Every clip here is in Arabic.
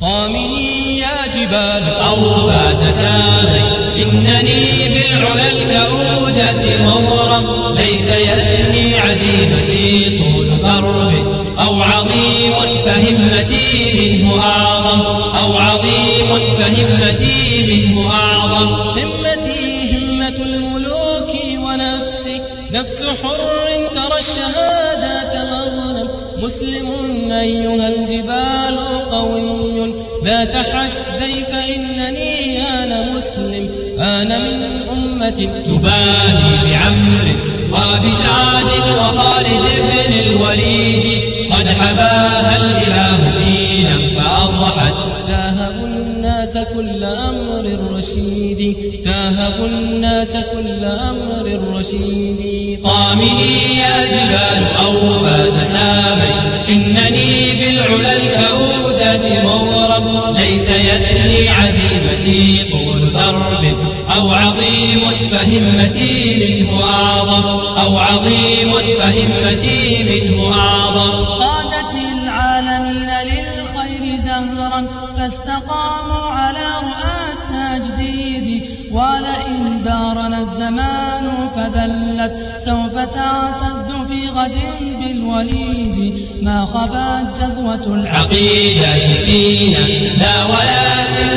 طامني يا جبال أوفى تسامي إنني بالعلا الكؤودة مغرم ليس يثني عزيمتي طول درب أو عظيم فهمتي منه أعظم. أو عظيم فهمتي منه أعظم. همتي همة الملوك ونفسي. نفس حر ترى الشهادات مغنم مسلم أيها الجبال قوي. لا تحدي فإنني أنا مسلم أنا من أمة تباهي بعمر وبسعد وخالد بن الوليد. قد حباها الإله دينا فأضحت. تاهب الناس كل أمر رشيد تاهب الناس كل أمر رشيد طامني يا جبال أوفى تسامي ليس يثني عزيمتي طول درب أو عظيم فهمتي منه أعظم أو عظيم فهمتي منه أعظم. قادت العالمين للخير دهرا فاستقاموا على رؤى التجديد. ولئن دارنا الزمان فذلت سوف تعتز غد بالوليد ما خبت جذوة العقيدة فينا. لا ولا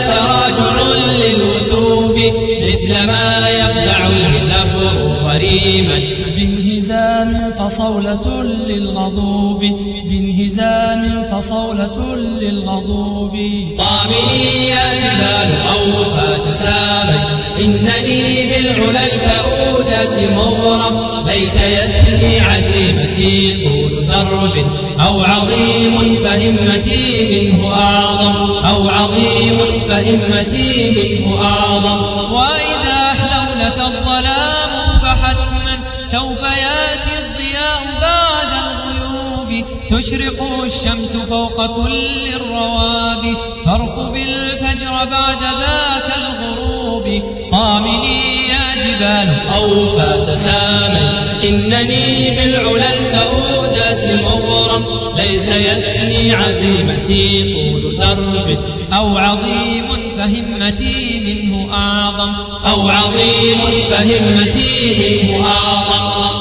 تراجع للوثوب مثل ما يخدع الهزبر غريما بانهزام فصولة للغضوب بانهزام فصولة للغضوب. طامني يا جبال أوفى تسامي إنني بالعلا الكؤودة مغرم ليس يثني عزيمتي طول درب أو عظيم فهمتي منه أعظم أو عظيم فهمتي منه أعظم. وإذا أحلوا لك الظلام فحتما سوف يأتي الضياء بعد الغيوب. تشرق الشمس فوق كل الرواب فارقب الفجر بعد ذاك الغروب. طامني يا جبال. أوفى تسامي. إنني بالعلا الكؤودة مغرم. ليس يثني عزيمتي طول درب. أو عظيم فهمتي منه أعظم. أو عظيم فهمتي منه أعظم.